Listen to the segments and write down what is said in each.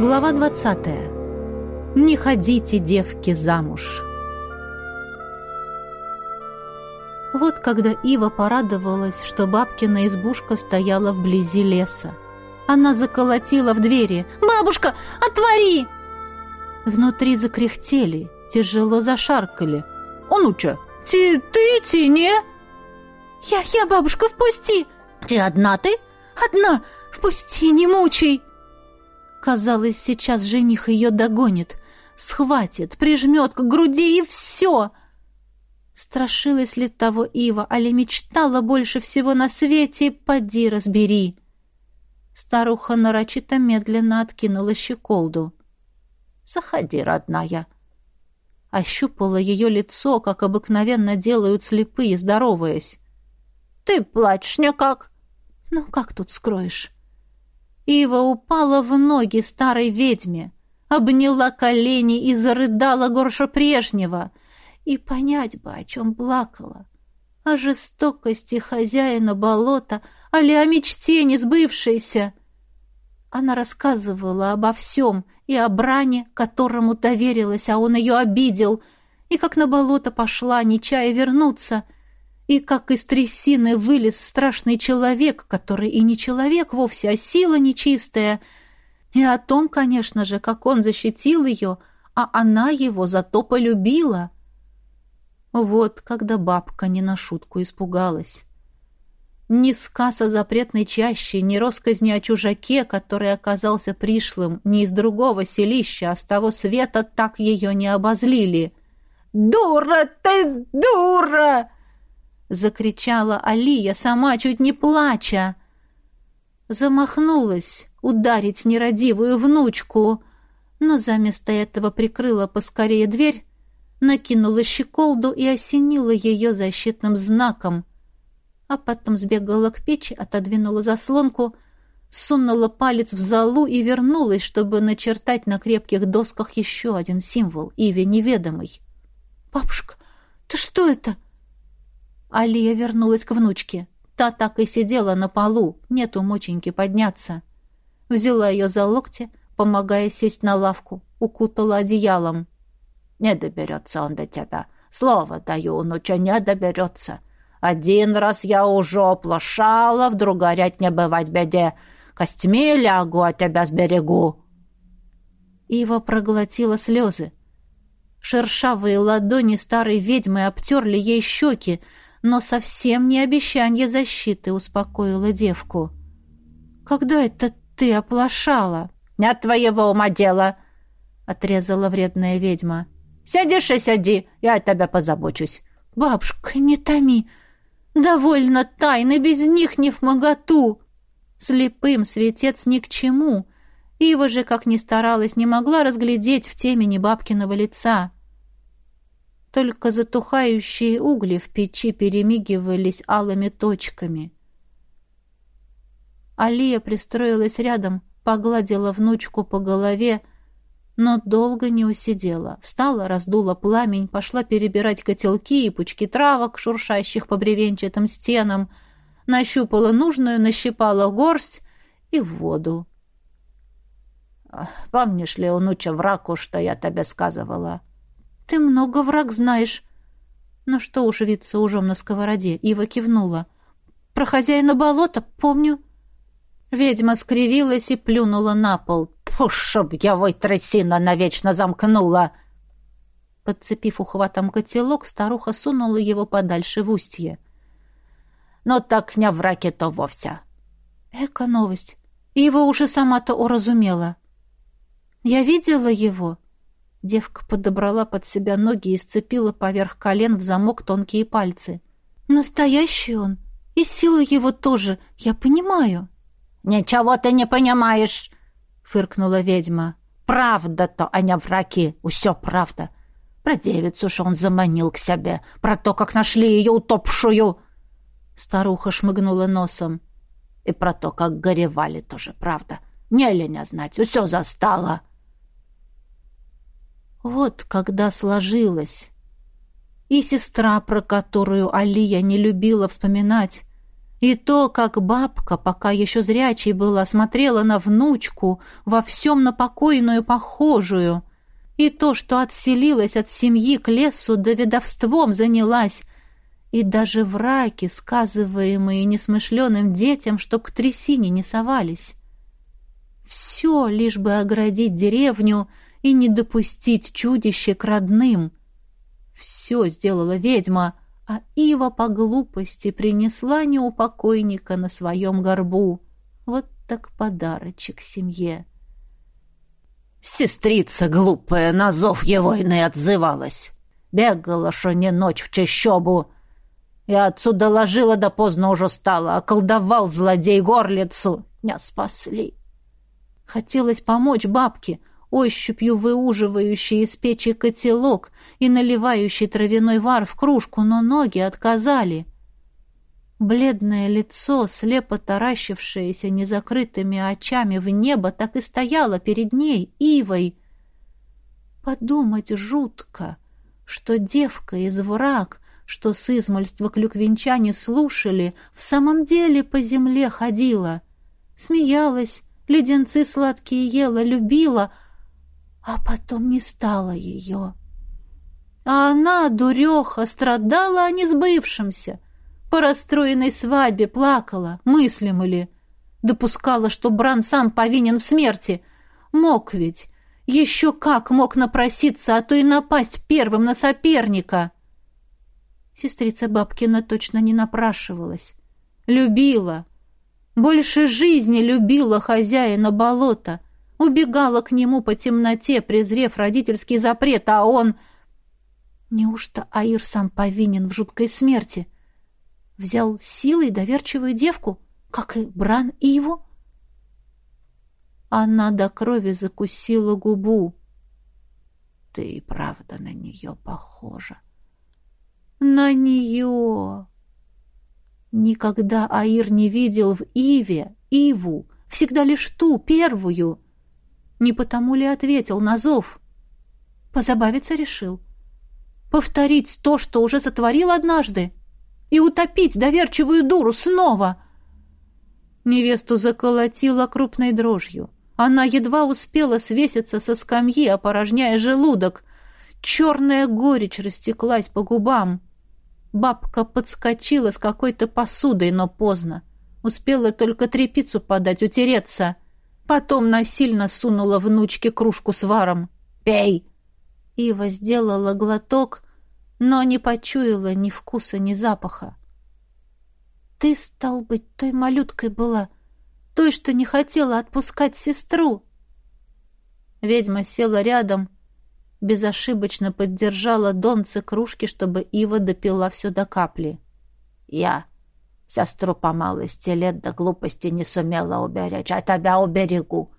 Глава 20. Не ходите, девки, замуж. Вот когда Ива порадовалась, что бабкина избушка стояла вблизи леса. Она заколотила в двери. «Бабушка, отвори!» Внутри закряхтели, тяжело зашаркали. «Онуча, ты, ты, ты, не?» «Я, я, бабушка, впусти!» «Ты одна ты?» «Одна! Впусти, не мучай!» Казалось, сейчас жених ее догонит, схватит, прижмет к груди и все. Страшилась ли того Ива, али мечтала больше всего на свете, поди разбери. Старуха нарочито медленно откинула щеколду. «Заходи, родная!» Ощупала ее лицо, как обыкновенно делают слепые, здороваясь. «Ты плачешь никак!» «Ну, как тут скроешь?» Ива упала в ноги старой ведьме, обняла колени и зарыдала горше прежнего. И понять бы, о чем плакала. О жестокости хозяина болота, али о мечте несбывшейся. Она рассказывала обо всем, и о бране, которому доверилась, а он ее обидел, и как на болото пошла, не чая вернуться — и как из трясины вылез страшный человек, который и не человек вовсе, а сила нечистая, и о том, конечно же, как он защитил ее, а она его зато полюбила. Вот когда бабка не на шутку испугалась. Ни сказ о запретной чаще, ни росказни о чужаке, который оказался пришлым, ни из другого селища, а с того света так ее не обозлили. «Дура ты, дура!» Закричала Алия, сама чуть не плача. Замахнулась ударить нерадивую внучку, но заместо этого прикрыла поскорее дверь, накинула щеколду и осенила ее защитным знаком, а потом сбегала к печи, отодвинула заслонку, сунула палец в залу и вернулась, чтобы начертать на крепких досках еще один символ, Иве неведомый. «Бабушка, ты что это?» Алия вернулась к внучке. Та так и сидела на полу, нету моченьки подняться. Взяла ее за локти, помогая сесть на лавку, укутала одеялом. «Не доберется он до тебя. Слово даю, внуча, не доберется. Один раз я уже оплошала, вдруг горять не бывать беде. Костьми лягу, а тебя сберегу». Ива проглотила слезы. Шершавые ладони старой ведьмы обтерли ей щеки, но совсем не обещание защиты успокоило девку. «Когда это ты оплошала?» «Не от твоего ума дело!» — отрезала вредная ведьма. «Сядешь и сяди, я о тебя позабочусь». «Бабушка, не томи! Довольно тайны, без них не в моготу!» Слепым светец ни к чему. Ива же, как ни старалась, не могла разглядеть в темени бабкиного лица. Только затухающие угли в печи перемигивались алыми точками. Алия пристроилась рядом, погладила внучку по голове, но долго не усидела. Встала, раздула пламень, пошла перебирать котелки и пучки травок, шуршащих по бревенчатым стенам, нащупала нужную, нащипала горсть и в воду. «Помнишь ли, внуча, враку, что я тебе сказывала?» «Ты много враг знаешь». «Ну что уж виться ужом на сковороде?» Ива кивнула. «Про хозяина болота помню». Ведьма скривилась и плюнула на пол. «Фу, чтоб я вы трясина навечно замкнула!» Подцепив ухватом котелок, старуха сунула его подальше в устье. «Но так не в раке то вовсе». «Эка новость. Его уже сама-то уразумела». «Я видела его. Девка подобрала под себя ноги и сцепила поверх колен в замок тонкие пальцы. «Настоящий он. И сила его тоже. Я понимаю». «Ничего ты не понимаешь!» — фыркнула ведьма. «Правда-то, а не враки. Усё правда. Про девицу ж он заманил к себе. Про то, как нашли ее утопшую!» Старуха шмыгнула носом. «И про то, как горевали тоже, правда. Не леня знать, усё застало!» Вот когда сложилось. И сестра, про которую Алия не любила вспоминать, И то, как бабка, пока еще зрячей была, смотрела на внучку, во всем на покойную похожую. И то, что отселилась от семьи к лесу, да ведовством занялась. И даже враки, сказываемые несмышленым детям, чтоб к трясине не совались. Все, лишь бы оградить деревню и не допустить чудище к родным. Все сделала ведьма — а Ива по глупости принесла неупокойника на своем горбу. Вот так подарочек семье. Сестрица глупая на зов его и не отзывалась. Бегала, что не ночь в чащобу. Я отсюда ложила, да поздно уже стало. Околдовал злодей горлицу. Не спасли. Хотелось помочь бабке, ощупью выуживающий из печи котелок и наливающий травяной вар в кружку, но ноги отказали. Бледное лицо, слепо таращившееся незакрытыми очами в небо, так и стояло перед ней, ивой. Подумать жутко, что девка из враг, что с измольства клюквенчане слушали, в самом деле по земле ходила. Смеялась, леденцы сладкие ела, любила — а потом не стало ее. А она, дуреха, страдала о несбывшемся. По расстроенной свадьбе плакала, мыслим или допускала, что Бран сам повинен в смерти. Мог ведь, еще как мог напроситься, а то и напасть первым на соперника. Сестрица Бабкина точно не напрашивалась. Любила. Больше жизни любила хозяина болота — Убегала к нему по темноте, презрев родительский запрет, а он... Неужто Аир сам повинен в жуткой смерти? Взял силой доверчивую девку, как и Бран и его? Она до крови закусила губу. Ты и правда на нее похожа. На нее! Никогда Аир не видел в Иве Иву, всегда лишь ту, первую — не потому ли ответил на зов? Позабавиться решил. Повторить то, что уже сотворил однажды. И утопить доверчивую дуру снова. Невесту заколотила крупной дрожью. Она едва успела свеситься со скамьи, опорожняя желудок. Черная горечь растеклась по губам. Бабка подскочила с какой-то посудой, но поздно. Успела только трепицу подать, утереться — Потом насильно сунула внучке кружку с варом. «Пей!» Ива сделала глоток, но не почуяла ни вкуса, ни запаха. «Ты, стал быть, той малюткой была, той, что не хотела отпускать сестру!» Ведьма села рядом, безошибочно поддержала донце кружки, чтобы Ива допила все до капли. «Я!» Сестру по малости лет до глупости не сумела уберечь, а тебя уберегу.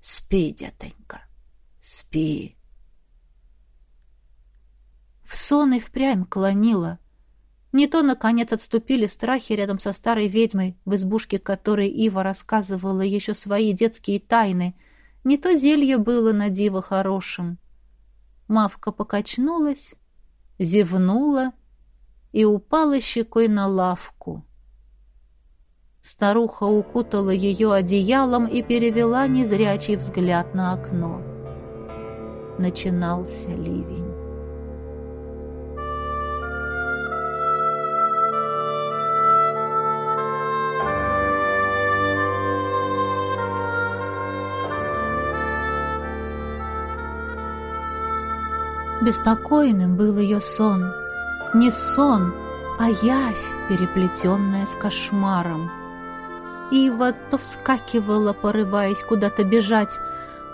Спи, детонька, спи. В сон и впрямь клонила. Не то, наконец, отступили страхи рядом со старой ведьмой, в избушке которой Ива рассказывала еще свои детские тайны, не то зелье было на диво хорошим. Мавка покачнулась, зевнула и упала щекой на лавку. Старуха укутала ее одеялом и перевела незрячий взгляд на окно. Начинался ливень. Беспокойным был ее сон. Не сон, а явь, переплетенная с кошмаром. Ива то вскакивала, порываясь куда-то бежать,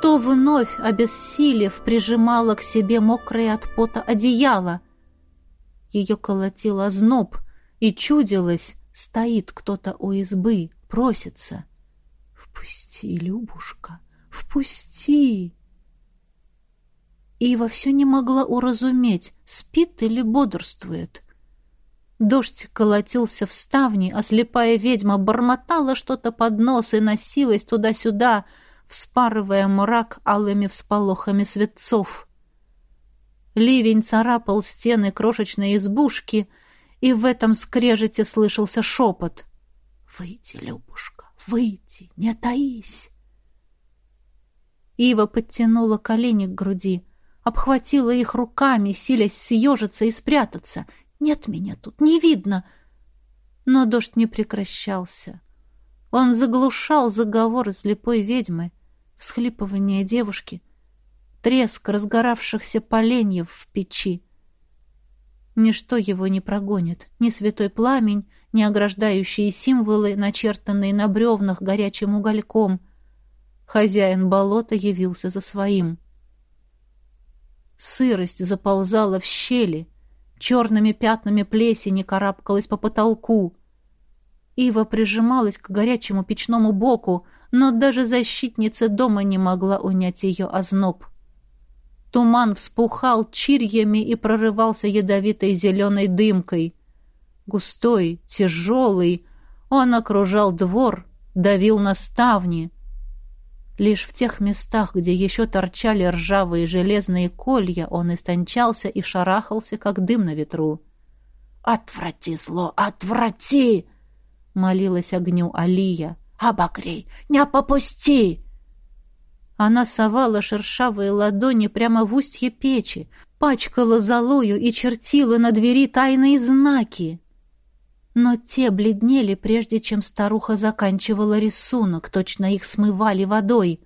то вновь, обессилев, прижимала к себе мокрое от пота одеяло. Ее колотил зноб, и чудилось, стоит кто-то у избы, просится. «Впусти, Любушка, впусти!» Ива все не могла уразуметь, спит или бодрствует. Дождь колотился в ставни, а слепая ведьма бормотала что-то под нос и носилась туда-сюда, вспарывая мрак алыми всполохами светцов. Ливень царапал стены крошечной избушки, и в этом скрежете слышался шепот. Выйди, Любушка, выйди, не таись. Ива подтянула колени к груди, обхватила их руками, силясь съежиться и спрятаться. Нет меня тут, не видно. Но дождь не прекращался. Он заглушал заговоры слепой ведьмы, всхлипывание девушки, треск разгоравшихся поленьев в печи. Ничто его не прогонит, ни святой пламень, ни ограждающие символы, начертанные на бревнах горячим угольком. Хозяин болота явился за своим. Сырость заползала в щели, черными пятнами плесени карабкалась по потолку. Ива прижималась к горячему печному боку, но даже защитница дома не могла унять ее озноб. Туман вспухал чирьями и прорывался ядовитой зеленой дымкой. Густой, тяжелый, он окружал двор, давил на ставни. Лишь в тех местах, где еще торчали ржавые железные колья, он истончался и шарахался, как дым на ветру. «Отврати зло, отврати!» — молилась огню Алия. «Обогрей, не попусти!» Она совала шершавые ладони прямо в устье печи, пачкала золою и чертила на двери тайные знаки. Но те бледнели, прежде чем старуха заканчивала рисунок, точно их смывали водой.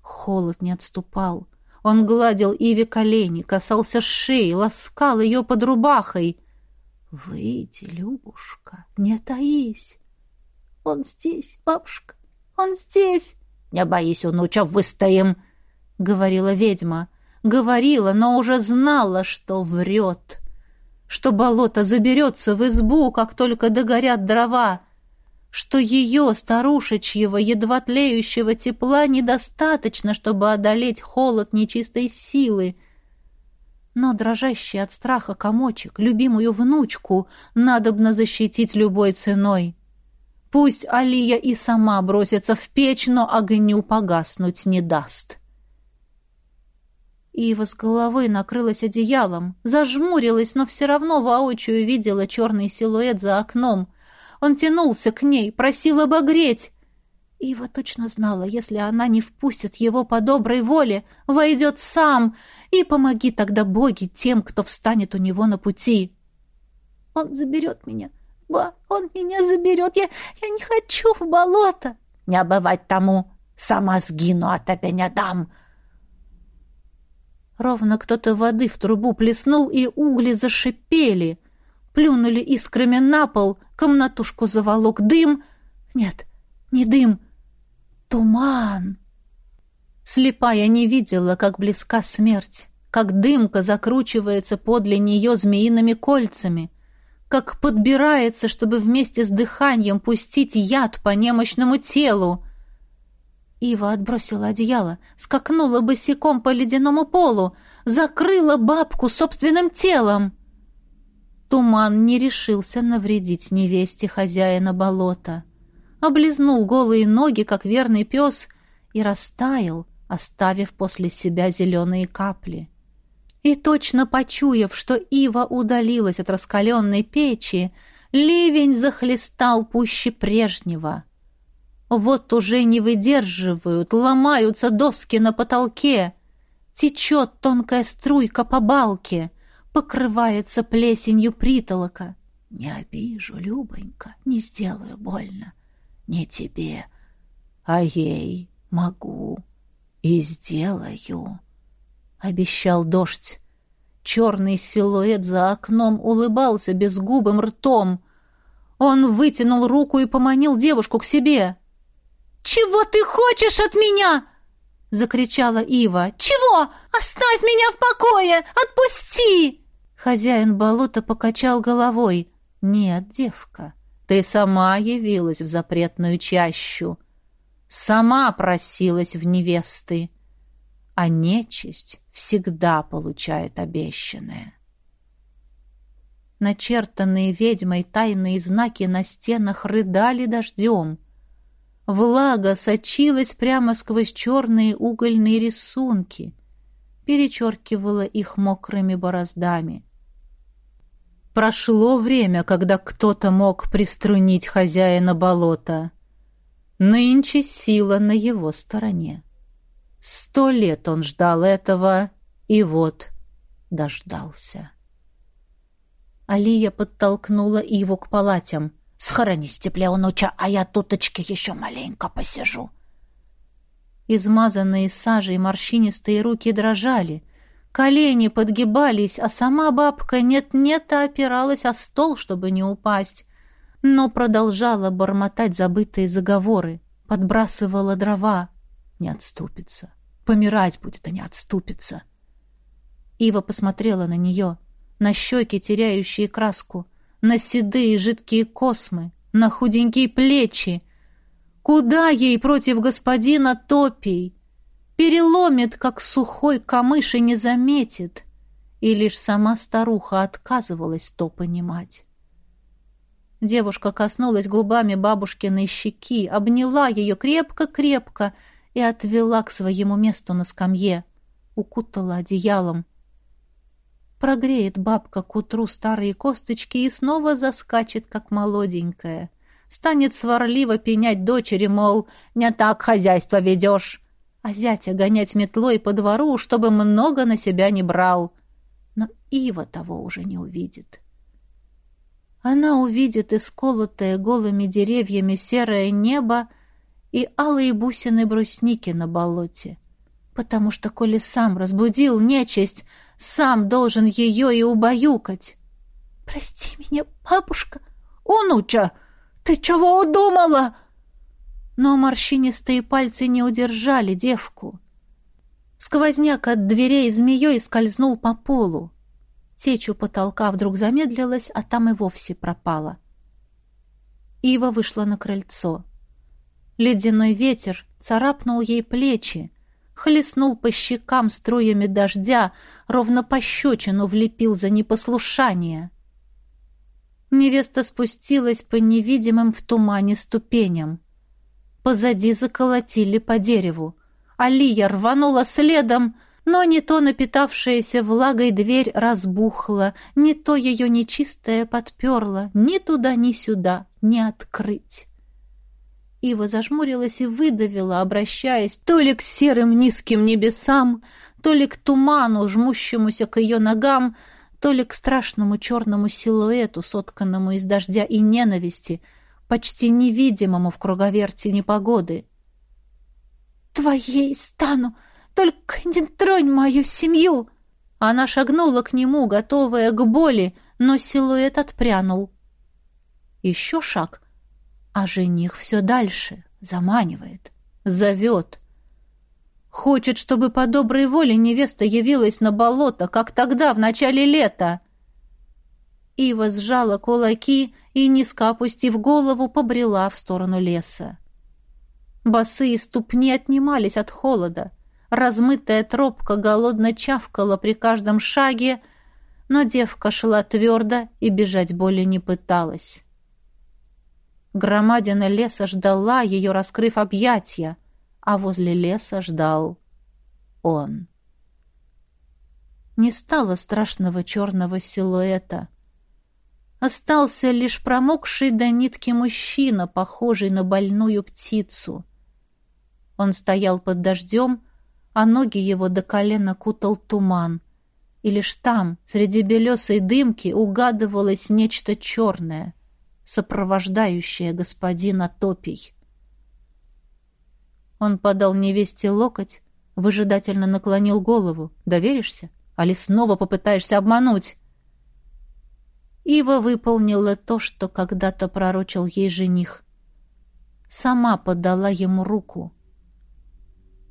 Холод не отступал. Он гладил Иве колени, касался шеи, ласкал ее под рубахой. «Выйди, Любушка, не таись!» «Он здесь, бабушка, он здесь!» «Не боись, унуча, выстоим!» — говорила ведьма. Говорила, но уже знала, что врет что болото заберется в избу, как только догорят дрова, что ее, старушечьего, едва тлеющего тепла, недостаточно, чтобы одолеть холод нечистой силы. Но дрожащий от страха комочек, любимую внучку, надобно защитить любой ценой. Пусть Алия и сама бросится в печь, но огню погаснуть не даст. Ива с головой накрылась одеялом, зажмурилась, но все равно воочию видела черный силуэт за окном. Он тянулся к ней, просил обогреть. Ива точно знала, если она не впустит его по доброй воле, войдет сам, и помоги тогда боги тем, кто встанет у него на пути. «Он заберет меня, ба, он меня заберет, я, я не хочу в болото!» «Не бывать тому, сама сгину, а тебе не дам!» Ровно кто-то воды в трубу плеснул, и угли зашипели. Плюнули искрами на пол, комнатушку заволок дым. Нет, не дым, туман. Слепая не видела, как близка смерть, как дымка закручивается подле нее змеиными кольцами, как подбирается, чтобы вместе с дыханием пустить яд по немощному телу. Ива отбросила одеяло, скакнула босиком по ледяному полу, закрыла бабку собственным телом. Туман не решился навредить невесте хозяина болота. Облизнул голые ноги, как верный пес, и растаял, оставив после себя зеленые капли. И точно почуяв, что Ива удалилась от раскаленной печи, ливень захлестал пуще прежнего — вот уже не выдерживают, ломаются доски на потолке. Течет тонкая струйка по балке, покрывается плесенью притолока. Не обижу, Любонька, не сделаю больно. Не тебе, а ей могу и сделаю, — обещал дождь. Черный силуэт за окном улыбался безгубым ртом. Он вытянул руку и поманил девушку к себе. «Чего ты хочешь от меня?» — закричала Ива. «Чего? Оставь меня в покое! Отпусти!» Хозяин болота покачал головой. «Нет, девка, ты сама явилась в запретную чащу. Сама просилась в невесты. А нечисть всегда получает обещанное». Начертанные ведьмой тайные знаки на стенах рыдали дождем — Влага сочилась прямо сквозь черные угольные рисунки, перечеркивала их мокрыми бороздами. Прошло время, когда кто-то мог приструнить хозяина болота. Нынче сила на его стороне. Сто лет он ждал этого, и вот дождался. Алия подтолкнула Иву к палатям. «Схоронись в тепле, унуча, а я туточки еще маленько посижу». Измазанные сажей морщинистые руки дрожали. Колени подгибались, а сама бабка нет-нет, а опиралась о стол, чтобы не упасть. Но продолжала бормотать забытые заговоры, подбрасывала дрова. Не отступится. Помирать будет, а не отступится. Ива посмотрела на нее, на щеки, теряющие краску, на седые жидкие космы, на худенькие плечи. Куда ей против господина Топий? Переломит, как сухой камыш, и не заметит. И лишь сама старуха отказывалась то понимать. Девушка коснулась губами бабушкиной щеки, обняла ее крепко-крепко и отвела к своему месту на скамье, укутала одеялом, Прогреет бабка к утру старые косточки и снова заскачет, как молоденькая. Станет сварливо пенять дочери, мол, не так хозяйство ведешь. А зятя гонять метлой по двору, чтобы много на себя не брал. Но Ива того уже не увидит. Она увидит исколотое голыми деревьями серое небо и алые бусины брусники на болоте. Потому что, коли сам разбудил нечисть, сам должен ее и убаюкать. «Прости меня, бабушка!» «Унуча, ты чего удумала?» Но морщинистые пальцы не удержали девку. Сквозняк от дверей змеей скользнул по полу. Течь у потолка вдруг замедлилась, а там и вовсе пропала. Ива вышла на крыльцо. Ледяной ветер царапнул ей плечи, хлестнул по щекам струями дождя, ровно пощечину влепил за непослушание. Невеста спустилась по невидимым в тумане ступеням. Позади заколотили по дереву. Алия рванула следом, но не то напитавшаяся влагой дверь разбухла, не то ее нечистая подперла, ни туда, ни сюда не открыть. Ива зажмурилась и выдавила, обращаясь то ли к серым низким небесам, то ли к туману, жмущемуся к ее ногам, то ли к страшному черному силуэту, сотканному из дождя и ненависти, почти невидимому в круговерти непогоды. «Твоей стану! Только не тронь мою семью!» Она шагнула к нему, готовая к боли, но силуэт отпрянул. Еще шаг — а жених все дальше, заманивает, зовет. Хочет, чтобы по доброй воле невеста явилась на болото, как тогда, в начале лета. Ива сжала кулаки и, низко опустив голову, побрела в сторону леса. Босые ступни отнимались от холода. Размытая тропка голодно чавкала при каждом шаге, но девка шла твердо и бежать более не пыталась. Громадина леса ждала ее, раскрыв объятия, а возле леса ждал он. Не стало страшного черного силуэта. Остался лишь промокший до нитки мужчина, похожий на больную птицу. Он стоял под дождем, а ноги его до колена кутал туман. И лишь там, среди белесой дымки, угадывалось нечто черное сопровождающая господина Топий. Он подал невесте локоть, выжидательно наклонил голову. «Доверишься? Али снова попытаешься обмануть?» Ива выполнила то, что когда-то пророчил ей жених. Сама подала ему руку.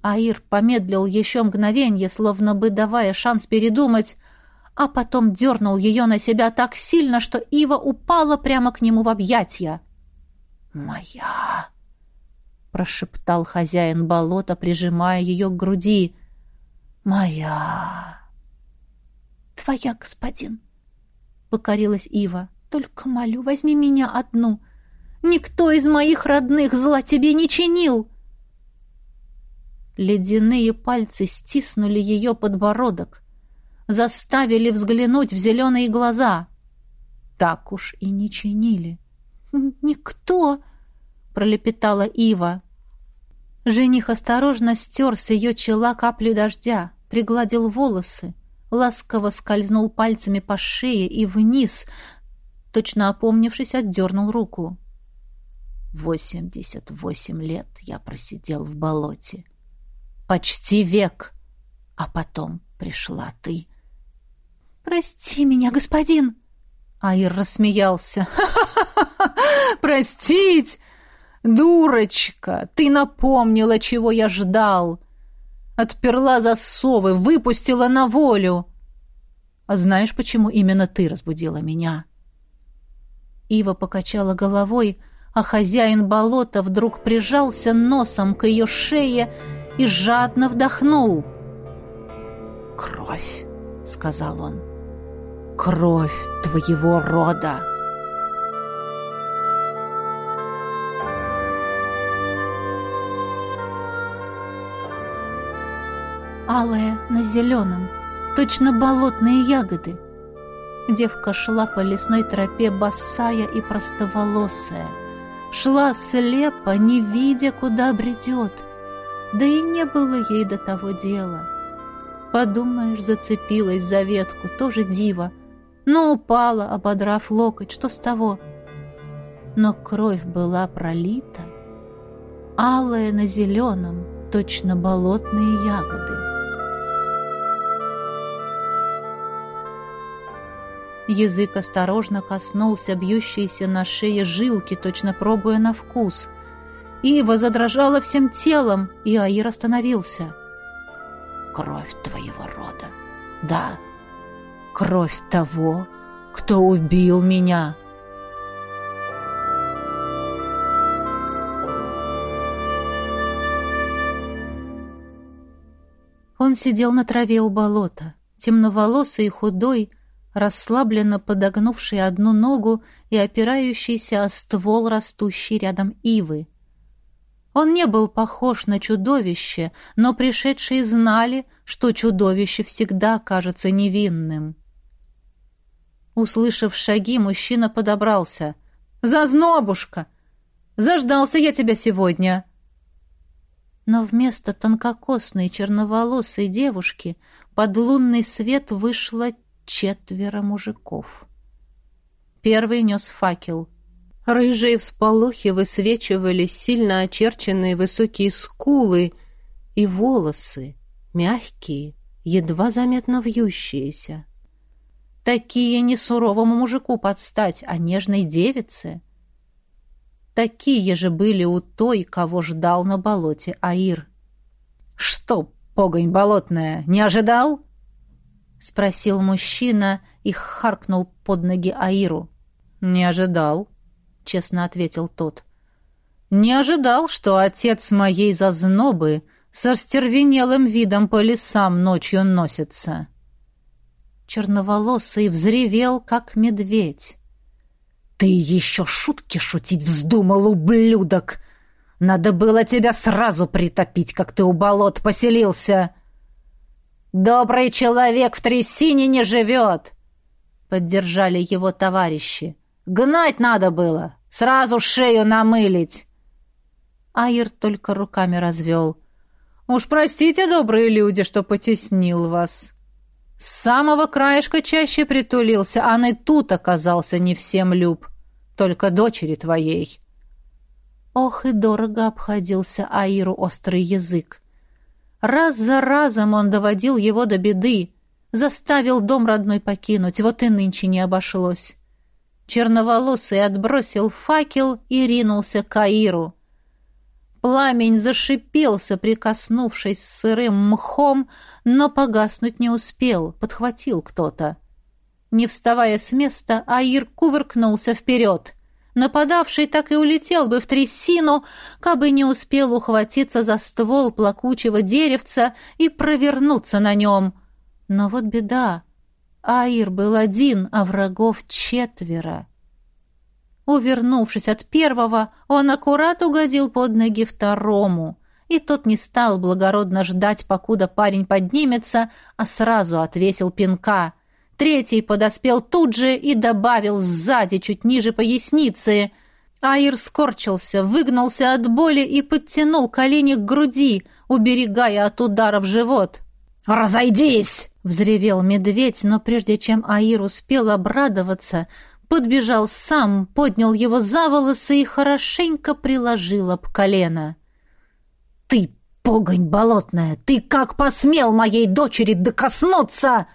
Аир помедлил еще мгновенье, словно бы давая шанс передумать, а потом дернул ее на себя так сильно, что Ива упала прямо к нему в объятья. «Моя!» — прошептал хозяин болота, прижимая ее к груди. «Моя!» «Твоя, господин!» — покорилась Ива. «Только молю, возьми меня одну. Никто из моих родных зла тебе не чинил!» Ледяные пальцы стиснули ее подбородок — заставили взглянуть в зеленые глаза. так уж и не чинили. «Никто!» — пролепетала Ива. Жених осторожно стер с ее чела капли дождя, пригладил волосы, ласково скользнул пальцами по шее и вниз, точно опомнившись, отдернул руку. «Восемьдесят восемь лет я просидел в болоте. Почти век. А потом пришла ты». «Прости меня, господин!» Аир рассмеялся. «Простить? Дурочка! Ты напомнила, чего я ждал!» Отперла засовы, выпустила на волю. А знаешь, почему именно ты разбудила меня? Ива покачала головой, а хозяин болота вдруг прижался носом к ее шее и жадно вдохнул. «Кровь», — сказал он, — «кровь твоего рода». алая на зеленом, точно болотные ягоды. Девка шла по лесной тропе босая и простоволосая. Шла слепо, не видя, куда бредет. Да и не было ей до того дела. Подумаешь, зацепилась за ветку, тоже диво. Но упала, ободрав локоть, что с того? Но кровь была пролита, алая на зеленом, точно болотные ягоды. Язык осторожно коснулся бьющейся на шее жилки, точно пробуя на вкус. Ива задрожала всем телом, и Аир остановился. «Кровь твоего рода. Да, кровь того, кто убил меня». Он сидел на траве у болота, темноволосый и худой, расслабленно подогнувший одну ногу и опирающийся о ствол растущий рядом ивы. Он не был похож на чудовище, но пришедшие знали, что чудовище всегда кажется невинным. Услышав шаги, мужчина подобрался. «Зазнобушка! Заждался я тебя сегодня!» Но вместо тонкокосной черноволосой девушки под лунный свет вышла четверо мужиков. Первый нес факел. Рыжие всполохи высвечивали сильно очерченные высокие скулы и волосы, мягкие, едва заметно вьющиеся. Такие не суровому мужику подстать, а нежной девице. Такие же были у той, кого ждал на болоте Аир. «Что, погонь болотная, не ожидал?» — спросил мужчина и харкнул под ноги Аиру. «Не ожидал», — честно ответил тот. «Не ожидал, что отец моей зазнобы со стервенелым видом по лесам ночью носится». Черноволосый взревел, как медведь. «Ты еще шутки шутить вздумал, ублюдок! Надо было тебя сразу притопить, как ты у болот поселился!» «Добрый человек в трясине не живет!» Поддержали его товарищи. «Гнать надо было! Сразу шею намылить!» Аир только руками развел. «Уж простите, добрые люди, что потеснил вас!» С самого краешка чаще притулился, а и тут оказался не всем люб, только дочери твоей. Ох, и дорого обходился Аиру острый язык. Раз за разом он доводил его до беды, заставил дом родной покинуть, вот и нынче не обошлось. Черноволосый отбросил факел и ринулся к Аиру. Пламень зашипел, соприкоснувшись с сырым мхом, но погаснуть не успел, подхватил кто-то. Не вставая с места, Аир кувыркнулся вперед. Нападавший так и улетел бы в трясину, кабы не успел ухватиться за ствол плакучего деревца и провернуться на нем. Но вот беда. Аир был один, а врагов четверо. Увернувшись от первого, он аккурат угодил под ноги второму, и тот не стал благородно ждать, покуда парень поднимется, а сразу отвесил пинка. Третий подоспел тут же и добавил сзади, чуть ниже поясницы. Аир скорчился, выгнулся от боли и подтянул колени к груди, уберегая от удара в живот. «Разойдись!» — взревел медведь, но прежде чем Аир успел обрадоваться, подбежал сам, поднял его за волосы и хорошенько приложил об колено. «Ты, погонь болотная, ты как посмел моей дочери докоснуться?»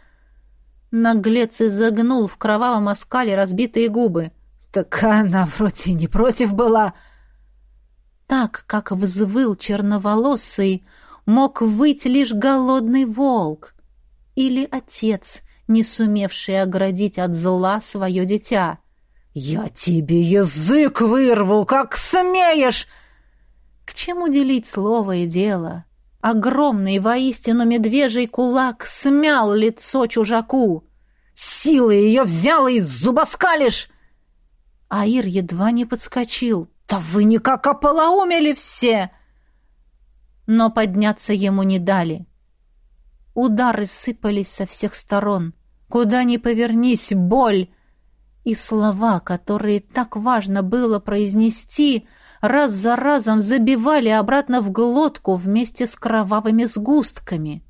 Наглец изогнул в кровавом оскале разбитые губы. «Так она вроде не против была». Так, как взвыл черноволосый, мог выть лишь голодный волк или отец, не сумевший оградить от зла свое дитя. «Я тебе язык вырву, как смеешь!» К чему делить слово и дело? Огромный воистину медвежий кулак смял лицо чужаку. «Силы ее взял и зубоскалишь!» Аир едва не подскочил. «Да вы никак ополоумели все!» Но подняться ему не дали. Удары сыпались со всех сторон. Куда ни повернись, боль! И слова, которые так важно было произнести, раз за разом забивали обратно в глотку вместе с кровавыми сгустками.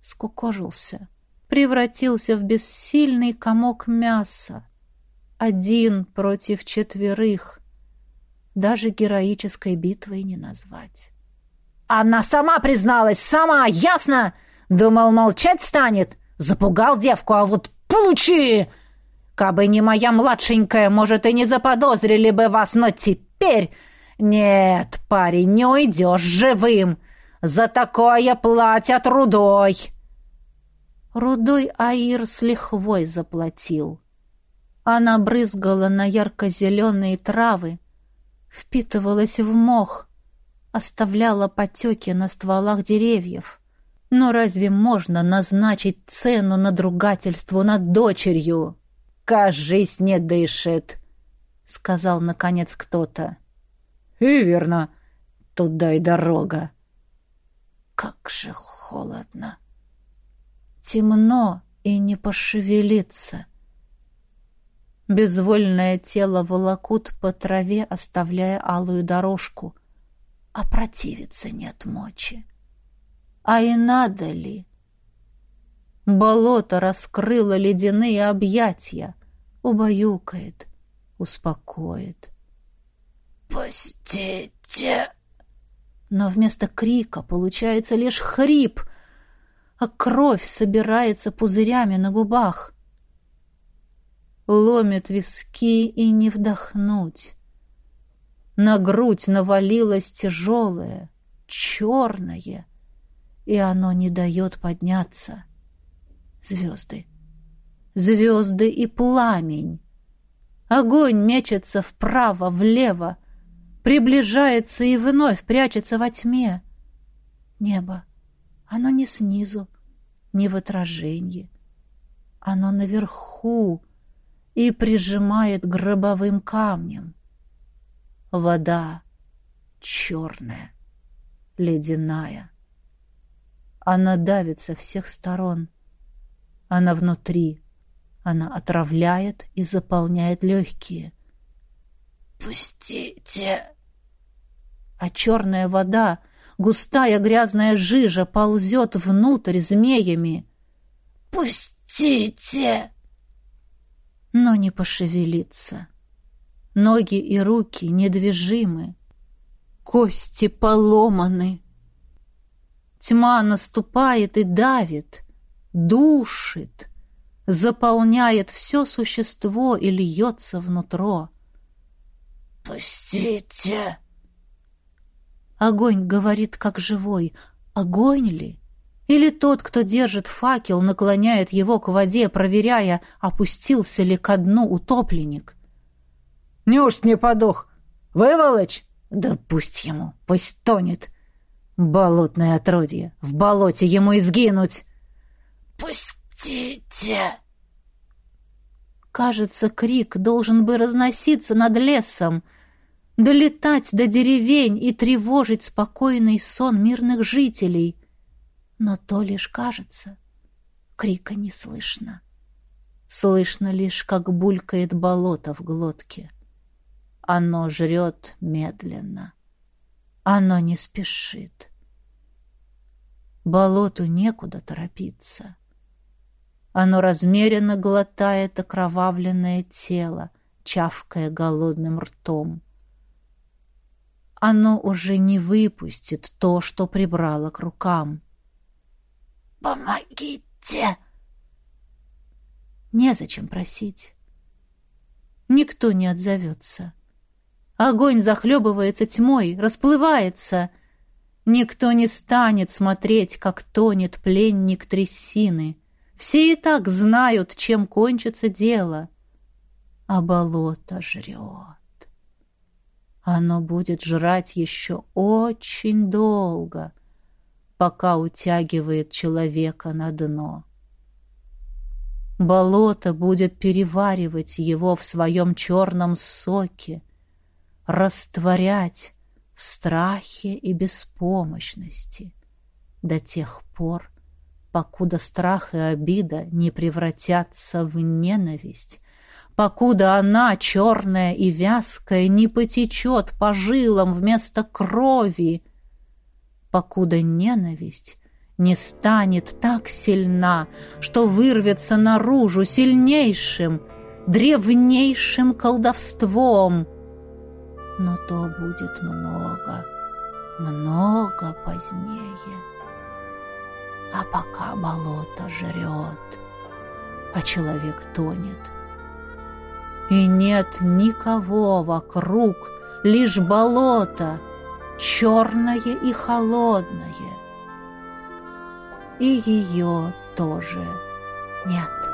Скукожился, превратился в бессильный комок мяса. Один против четверых. Даже героической битвой не назвать. «Она сама призналась, сама, ясно? Думал, молчать станет? Запугал девку, а вот получи!» Кабы не моя младшенькая, может, и не заподозрили бы вас, но теперь... Нет, парень, не уйдешь живым. За такое платят рудой. Рудой Аир с лихвой заплатил. Она брызгала на ярко-зеленые травы, впитывалась в мох, оставляла потеки на стволах деревьев. Но разве можно назначить цену надругательству над дочерью? кажись, не дышит», — сказал, наконец, кто-то. «И верно, туда и дорога». «Как же холодно! Темно и не пошевелиться!» Безвольное тело волокут по траве, оставляя алую дорожку. А противиться нет мочи. А и надо ли? Болото раскрыло ледяные объятия убаюкает, успокоит. «Пустите!» Но вместо крика получается лишь хрип, а кровь собирается пузырями на губах. Ломит виски и не вдохнуть. На грудь навалилось тяжелое, черное, и оно не дает подняться. Звезды звезды и пламень. Огонь мечется вправо, влево, приближается и вновь прячется во тьме. Небо, оно не снизу, не в отражении. Оно наверху и прижимает гробовым камнем. Вода черная, ледяная. Она давит со всех сторон. Она внутри, она отравляет и заполняет легкие. «Пустите!» А черная вода, густая грязная жижа ползет внутрь змеями. «Пустите!» Но не пошевелиться. Ноги и руки недвижимы. Кости поломаны. Тьма наступает и давит, душит заполняет все существо и льется внутрь. «Пустите!» Огонь говорит, как живой. Огонь ли? Или тот, кто держит факел, наклоняет его к воде, проверяя, опустился ли ко дну утопленник? «Неужто не подох? Выволочь?» «Да пусть ему, пусть тонет!» «Болотное отродье! В болоте ему изгинуть!» «Пустите!» Кажется, крик должен бы разноситься над лесом, долетать до деревень и тревожить спокойный сон мирных жителей. Но то лишь кажется. Крика не слышно. Слышно лишь, как булькает болото в глотке. Оно жрет медленно. Оно не спешит. Болоту некуда торопиться. Оно размеренно глотает окровавленное тело, чавкая голодным ртом. Оно уже не выпустит то, что прибрало к рукам. «Помогите!» Незачем просить. Никто не отзовется. Огонь захлебывается тьмой, расплывается. Никто не станет смотреть, как тонет пленник трясины. Все и так знают, чем кончится дело. А болото жрет. Оно будет жрать еще очень долго, пока утягивает человека на дно. Болото будет переваривать его в своем черном соке, растворять в страхе и беспомощности до тех пор, покуда страх и обида не превратятся в ненависть, покуда она, черная и вязкая, не потечет по жилам вместо крови, покуда ненависть не станет так сильна, что вырвется наружу сильнейшим, древнейшим колдовством — но то будет много, много позднее. А пока болото жрет, а человек тонет. И нет никого вокруг, лишь болото, черное и холодное. И ее тоже нет.